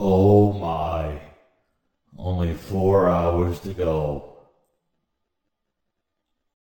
Oh my. Only four hours to go.